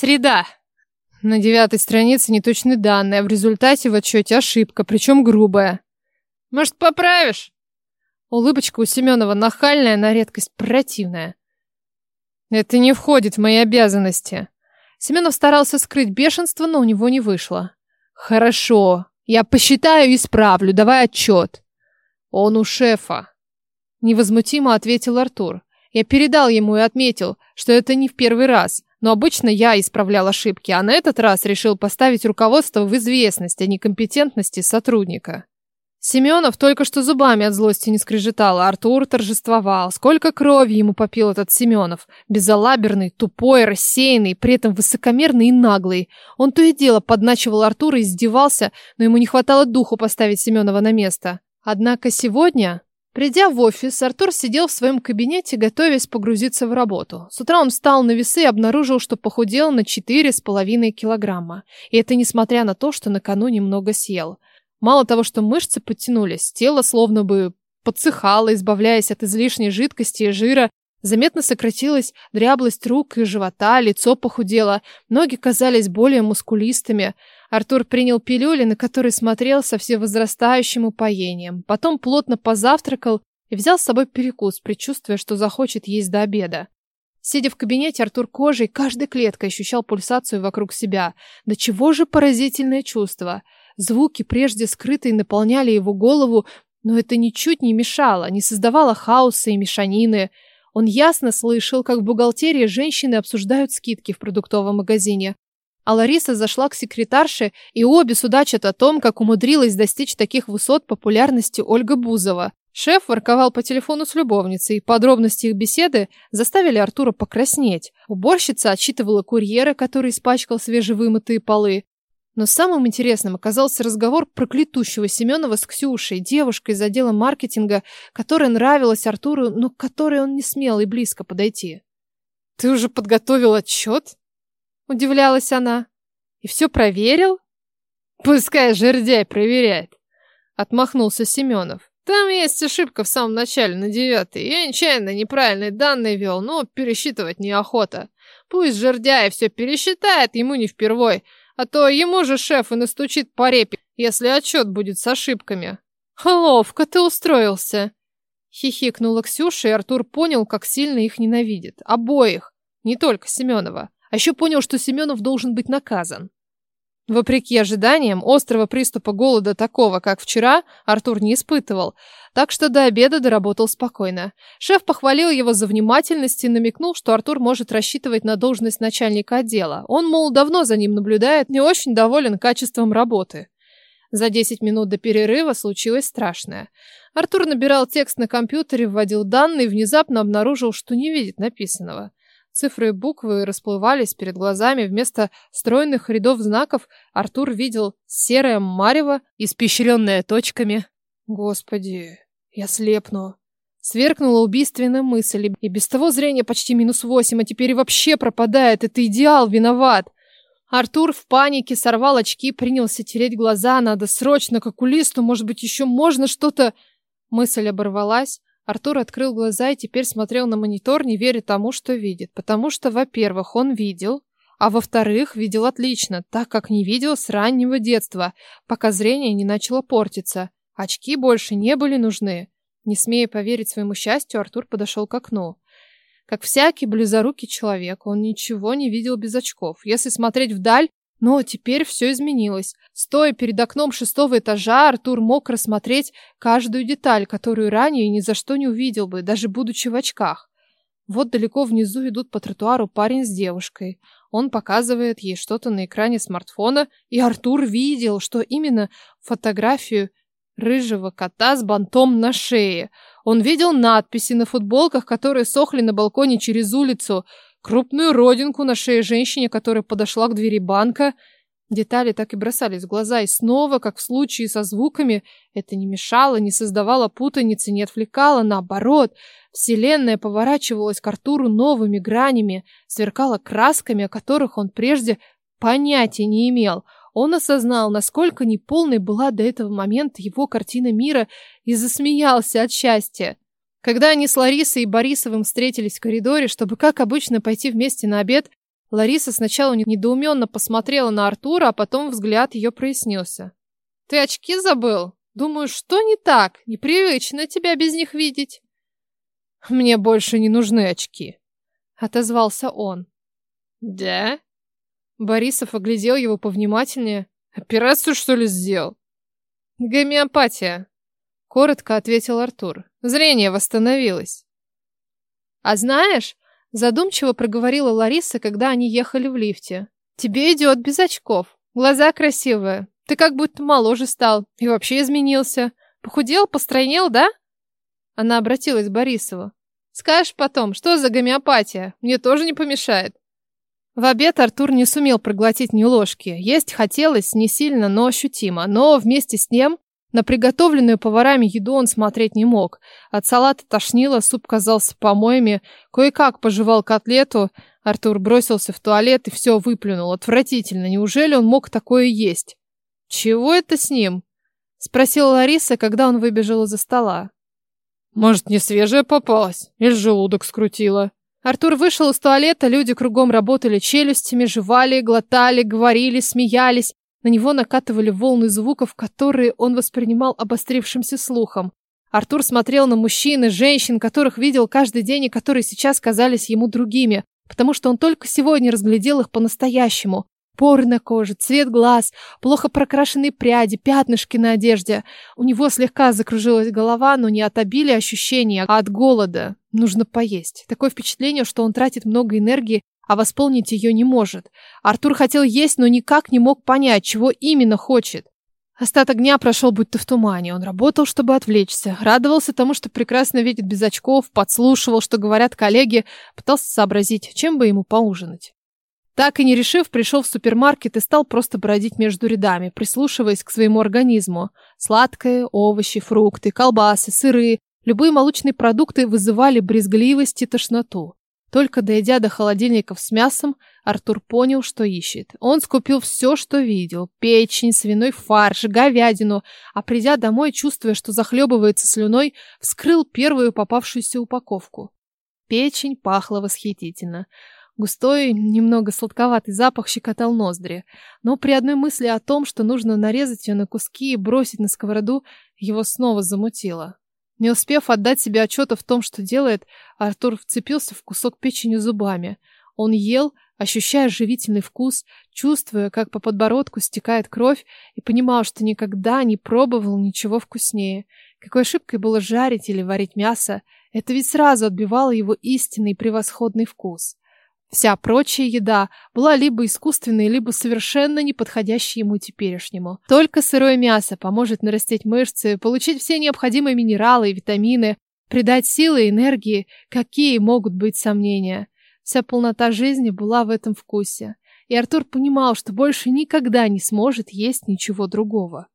Среда. На девятой странице неточные данные, а в результате в отчете ошибка, причем грубая. Может, поправишь? Улыбочка у Семенова нахальная, на редкость противная. Это не входит в мои обязанности. Семенов старался скрыть бешенство, но у него не вышло. Хорошо, я посчитаю и исправлю, давай отчет. Он у шефа. Невозмутимо ответил Артур. Я передал ему и отметил, что это не в первый раз, но обычно я исправлял ошибки, а на этот раз решил поставить руководство в известность о некомпетентности сотрудника. Семенов только что зубами от злости не скрежетал, а Артур торжествовал. Сколько крови ему попил этот Семенов. Безалаберный, тупой, рассеянный, при этом высокомерный и наглый. Он то и дело подначивал Артура и издевался, но ему не хватало духу поставить Семенова на место. Однако сегодня, придя в офис, Артур сидел в своем кабинете, готовясь погрузиться в работу. С утра он встал на весы и обнаружил, что похудел на четыре с половиной килограмма. И это несмотря на то, что накануне много съел. Мало того, что мышцы подтянулись, тело словно бы подсыхало, избавляясь от излишней жидкости и жира, заметно сократилась дряблость рук и живота, лицо похудело, ноги казались более мускулистыми. Артур принял пилюли, на которые смотрел со всевозрастающим упоением. Потом плотно позавтракал и взял с собой перекус, предчувствуя, что захочет есть до обеда. Сидя в кабинете, Артур кожей каждой клеткой ощущал пульсацию вокруг себя. Да чего же поразительное чувство! Звуки, прежде скрытые, наполняли его голову, но это ничуть не мешало, не создавало хаоса и мешанины. Он ясно слышал, как в бухгалтерии женщины обсуждают скидки в продуктовом магазине. А Лариса зашла к секретарше, и обе судачат о том, как умудрилась достичь таких высот популярности Ольга Бузова. Шеф ворковал по телефону с любовницей, подробности их беседы заставили Артура покраснеть. Уборщица отчитывала курьера, который испачкал свежевымытые полы. Но самым интересным оказался разговор проклятущего Семенова с Ксюшей, девушкой из отдела маркетинга, которая нравилась Артуру, но к которой он не смел и близко подойти. «Ты уже подготовил отчет?» – удивлялась она. «И все проверил?» «Пускай жердяй проверяет», – отмахнулся Семенов. «Там есть ошибка в самом начале, на девятый. Я нечаянно неправильные данные вел, но пересчитывать неохота. Пусть жердяй все пересчитает, ему не впервой». А то ему же шеф и настучит по репе, если отчет будет с ошибками. Ловко ты устроился. Хихикнула Ксюша, и Артур понял, как сильно их ненавидит. Обоих. Не только Семенова. А еще понял, что Семенов должен быть наказан. Вопреки ожиданиям, острого приступа голода такого, как вчера, Артур не испытывал, так что до обеда доработал спокойно. Шеф похвалил его за внимательность и намекнул, что Артур может рассчитывать на должность начальника отдела. Он, мол, давно за ним наблюдает, не очень доволен качеством работы. За 10 минут до перерыва случилось страшное. Артур набирал текст на компьютере, вводил данные и внезапно обнаружил, что не видит написанного. Цифры и буквы расплывались перед глазами. Вместо стройных рядов знаков Артур видел серое марево, испещренное точками. Господи, я слепну. Сверкнула убийственная мысль, и без того зрение почти минус восемь, а теперь и вообще пропадает. Это идеал виноват. Артур в панике сорвал очки, принялся тереть глаза. Надо срочно к окулисту, может быть, еще можно что-то... Мысль оборвалась. Артур открыл глаза и теперь смотрел на монитор, не веря тому, что видит. Потому что, во-первых, он видел, а во-вторых, видел отлично, так как не видел с раннего детства, пока зрение не начало портиться. Очки больше не были нужны. Не смея поверить своему счастью, Артур подошел к окну. Как всякий близорукий человек, он ничего не видел без очков. Если смотреть вдаль, но теперь все изменилось. Стоя перед окном шестого этажа, Артур мог рассмотреть каждую деталь, которую ранее ни за что не увидел бы, даже будучи в очках. Вот далеко внизу идут по тротуару парень с девушкой. Он показывает ей что-то на экране смартфона, и Артур видел, что именно фотографию рыжего кота с бантом на шее. Он видел надписи на футболках, которые сохли на балконе через улицу – крупную родинку на шее женщине, которая подошла к двери банка. Детали так и бросались в глаза, и снова, как в случае со звуками, это не мешало, не создавало путаницы, не отвлекало, наоборот. Вселенная поворачивалась к Артуру новыми гранями, сверкала красками, о которых он прежде понятия не имел. Он осознал, насколько неполной была до этого момента его картина мира и засмеялся от счастья. Когда они с Ларисой и Борисовым встретились в коридоре, чтобы, как обычно, пойти вместе на обед, Лариса сначала недоуменно посмотрела на Артура, а потом взгляд ее прояснился. «Ты очки забыл? Думаю, что не так? Непривычно тебя без них видеть». «Мне больше не нужны очки», — отозвался он. «Да?» Борисов оглядел его повнимательнее. «Операцию, что ли, сделал?» «Гомеопатия», — коротко ответил Артур. «Зрение восстановилось». «А знаешь, Задумчиво проговорила Лариса, когда они ехали в лифте. Тебе идет без очков. Глаза красивые. Ты как будто моложе стал и вообще изменился. Похудел, постройнел, да? Она обратилась к Борисову. Скажешь потом, что за гомеопатия? Мне тоже не помешает. В обед Артур не сумел проглотить ни ложки. Есть хотелось не сильно, но ощутимо. Но вместе с ним на приготовленную поварами еду он смотреть не мог. От салата тошнило, суп казался помоями. Кое-как пожевал котлету. Артур бросился в туалет и все выплюнул. Отвратительно. Неужели он мог такое есть? «Чего это с ним?» — спросила Лариса, когда он выбежал из-за стола. «Может, не свежая попалась? Или желудок скрутила?» Артур вышел из туалета, люди кругом работали челюстями, жевали, глотали, говорили, смеялись. На него накатывали волны звуков, которые он воспринимал обострившимся слухом. Артур смотрел на мужчин и женщин, которых видел каждый день и которые сейчас казались ему другими, потому что он только сегодня разглядел их по-настоящему. Поры на коже, цвет глаз, плохо прокрашенные пряди, пятнышки на одежде. У него слегка закружилась голова, но не от обилия ощущений, а от голода. Нужно поесть. Такое впечатление, что он тратит много энергии а восполнить ее не может. Артур хотел есть, но никак не мог понять, чего именно хочет. Остаток дня прошел будто в тумане. Он работал, чтобы отвлечься. Радовался тому, что прекрасно видит без очков, подслушивал, что говорят коллеги, пытался сообразить, чем бы ему поужинать. Так и не решив, пришел в супермаркет и стал просто бродить между рядами, прислушиваясь к своему организму. Сладкое, овощи, фрукты, колбасы, сыры, любые молочные продукты вызывали брезгливость и тошноту. Только дойдя до холодильников с мясом, Артур понял, что ищет. Он скупил все, что видел. Печень, свиной фарш, говядину. А придя домой, чувствуя, что захлебывается слюной, вскрыл первую попавшуюся упаковку. Печень пахла восхитительно. Густой, немного сладковатый запах щекотал ноздри. Но при одной мысли о том, что нужно нарезать ее на куски и бросить на сковороду, его снова замутило. Не успев отдать себе отчета в том, что делает, Артур вцепился в кусок печени зубами. Он ел, ощущая живительный вкус, чувствуя, как по подбородку стекает кровь, и понимал, что никогда не пробовал ничего вкуснее. Какой ошибкой было жарить или варить мясо, это ведь сразу отбивало его истинный превосходный вкус. Вся прочая еда была либо искусственной, либо совершенно не подходящей ему теперешнему. Только сырое мясо поможет нарастить мышцы, получить все необходимые минералы и витамины, придать силы и энергии, какие могут быть сомнения. Вся полнота жизни была в этом вкусе. И Артур понимал, что больше никогда не сможет есть ничего другого.